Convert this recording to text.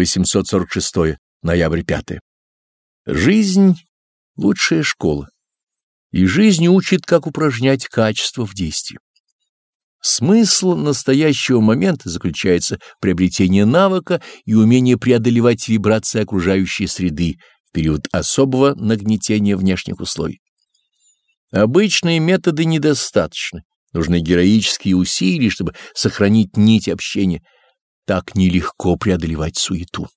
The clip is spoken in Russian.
846 ноябрь 5. Жизнь — лучшая школа, и жизнь учит, как упражнять качество в действии. Смысл настоящего момента заключается в приобретении навыка и умении преодолевать вибрации окружающей среды в период особого нагнетения внешних условий. Обычные методы недостаточны, нужны героические усилия, чтобы сохранить нить общения. Так нелегко преодолевать суету.